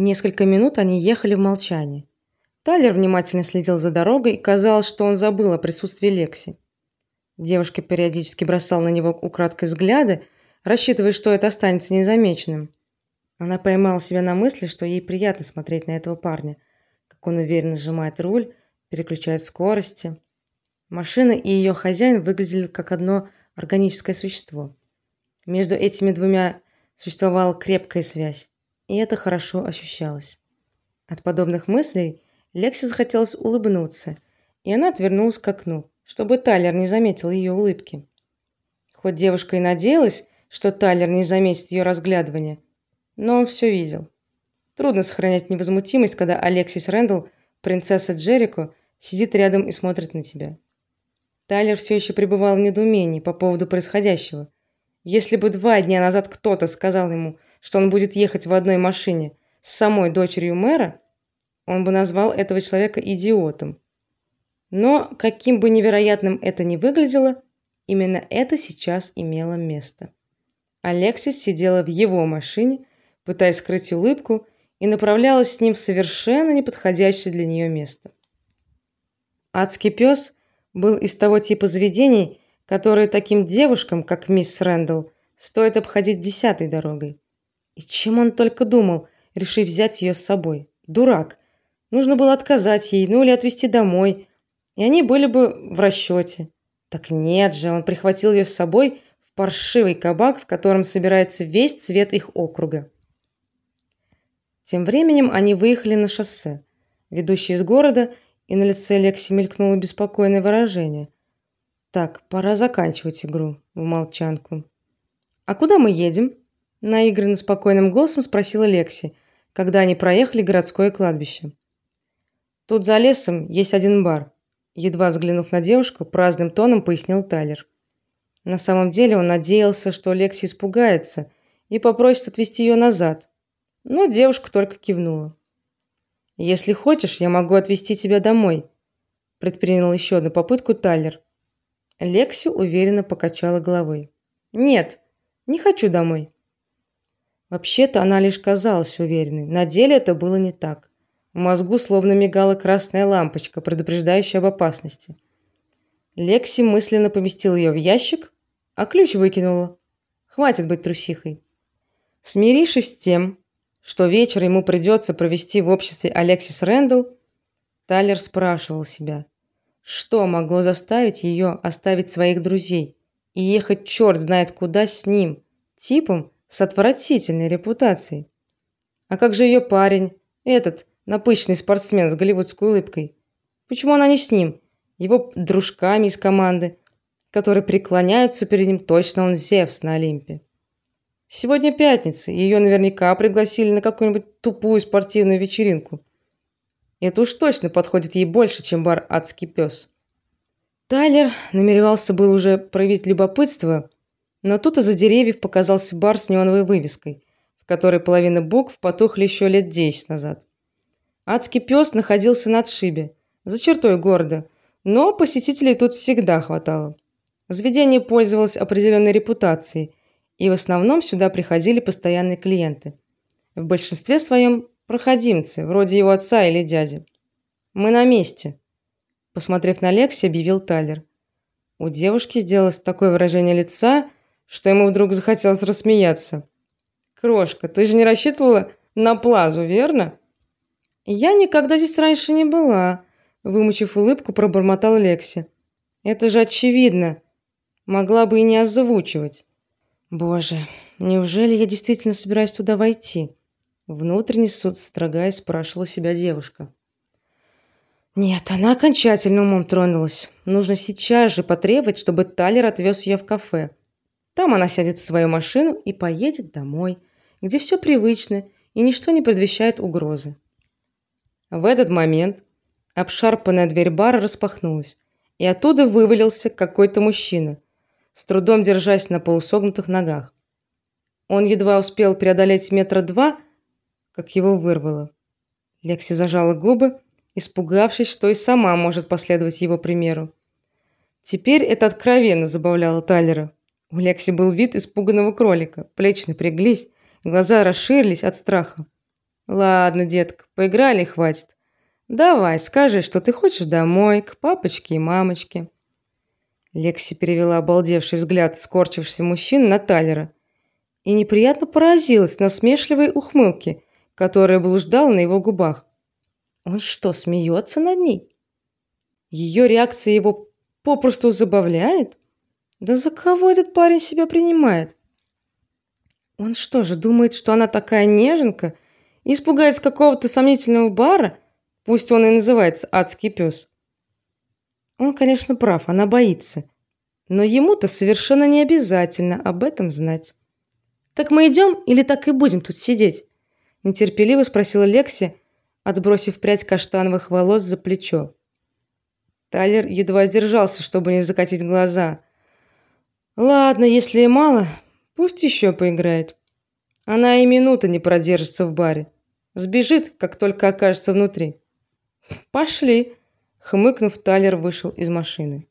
Несколько минут они ехали в молчании. Тайлер внимательно следил за дорогой, и казалось, что он забыл о присутствии Лекси. Девушка периодически бросала на него украдкой взгляды, рассчитывая, что это останется незамеченным. Она поймала себя на мысли, что ей приятно смотреть на этого парня, как он уверенно сжимает руль, переключает скорости. Машина и ее хозяин выглядели как одно органическое существо. Между этими двумя существовала крепкая связь, и это хорошо ощущалось. От подобных мыслей Лекси захотелось улыбнуться, и она отвернулась к окну, чтобы Тайлер не заметил ее улыбки. Хоть девушка и надеялась, что Тайлер не заметит ее разглядывания, но он все видел. Трудно сохранять невозмутимость, когда Алексис Рэндалл, принцесса Джерико, сидит рядом и смотрит на тебя. Тайлер все еще пребывал в недоумении по поводу происходящего. Если бы два дня назад кто-то сказал ему, что он будет ехать в одной машине с самой дочерью мэра, он бы назвал этого человека идиотом. Но каким бы невероятным это ни выглядело, именно это сейчас имело место. Алексис сидела в его машине, пытаясь скрыть улыбку, и направлялась с ним в совершенно неподходящее для нее место. Адский пес был из того типа заведений, которые таким девушкам, как мисс Рэндалл, стоит обходить десятой дорогой. И чем он только думал, решив взять ее с собой. Дурак. Нужно было отказать ей, ну или отвезти домой, и они были бы в расчете. Так нет же, он прихватил ее с собой в паршивый кабак, в котором собирается весь цвет их округа. Тем временем они выехали на шоссе, ведущее из города, и на лице Лекси мелькнуло беспокойное выражение. Так, пора заканчивать игру в молчанку. А куда мы едем? Наигранно спокойным голосом спросила Лекси, когда они проехали городское кладбище. Тут за лесом есть один бар, едва взглянув на девушку, праздным тоном пояснил Тайлер. На самом деле он надеялся, что Лекси испугается и попросит отвезти ее назад, но девушка только кивнула. Если хочешь, я могу отвезти тебя домой, предпринял еще одну попытку Тайлер. Лекси уверенно покачала головой. Нет, не хочу домой. Вообще-то она лишь казалась уверенной, на деле это было не так. В мозгу словно мигала красная лампочка, предупреждающая об опасности. Лекси мысленно поместила ее в ящик, а ключ выкинула. Хватит быть трусихой. Смирившись с тем, что вечер ему придется провести в обществе Алексис Рэндалл, Тайлер спрашивал себя, что могло заставить ее оставить своих друзей и ехать черт знает куда с ним, типом с отвратительной репутацией. А как же ее парень, этот напыщенный спортсмен с голливудской улыбкой? Почему она не с ним, его дружками из команды, которые преклоняются перед ним точно он Зевс на Олимпе? Сегодня пятница, и ее наверняка пригласили на какую-нибудь тупую спортивную вечеринку. Это уж точно подходит ей больше, чем бар Адский пес. Тайлер намеревался был уже проявить любопытство, но тут из-за деревьев показался бар с неоновой вывеской, в которой половина букв потухли еще лет десять назад. Адский пес находился на отшибе, за чертой города, но посетителей тут всегда хватало. Заведение пользовалось определенной репутацией, и в основном сюда приходили постоянные клиенты. В большинстве своем проходимцы, вроде его отца или дяди. Мы на месте, посмотрев на Лекси, объявил Тайлер. У девушки сделалось такое выражение лица, что ему вдруг захотелось рассмеяться. Крошка, ты же не рассчитывала на плазу, верно? Я никогда здесь раньше не была, вымучив улыбку, пробормотал Лекси. Это же очевидно. Могла бы и не озвучивать. Боже, неужели я действительно собираюсь туда войти? Внутренне строгая спрашивала себя девушка. Нет, она окончательно умом тронулась. Нужно сейчас же потребовать, чтобы Талер отвез ее в кафе. Там она сядет в свою машину и поедет домой, где все привычно и ничто не предвещает угрозы. В этот момент обшарпанная дверь бара распахнулась, и оттуда вывалился какой-то мужчина с трудом держась на полусогнутых ногах. Он едва успел преодолеть метра два, как его вырвало. Лекси зажала губы, испугавшись, что и сама может последовать его примеру. Теперь это откровенно забавляло Тайлера. У Лекси был вид испуганного кролика, плечи напряглись, глаза расширились от страха. Ладно, детка, поиграли хватит. Давай, скажи, что ты хочешь домой, к папочке и мамочке. Лекси перевела обалдевший взгляд скорчившегося мужчины на Талера и неприятно поразилась насмешливой ухмылке, которая блуждала на его губах. Он что, смеется над ней? Ее реакция его попросту забавляет? Да за кого этот парень себя принимает? Он что же думает, что она такая неженка и испугается какого-то сомнительного бара, пусть он и называется адский пес? Он, конечно, прав, она боится. Но ему-то совершенно не обязательно об этом знать. Так мы идем или так и будем тут сидеть? нетерпеливо спросила Лекси, отбросив прядь каштановых волос за плечо. Тайлер едва сдержался, чтобы не закатить глаза. Ладно, если и мало, пусть еще поиграет. Она и минуты не продержится в баре. Сбежит, как только окажется внутри. Пошли, хмыкнув, Тайлер вышел из машины.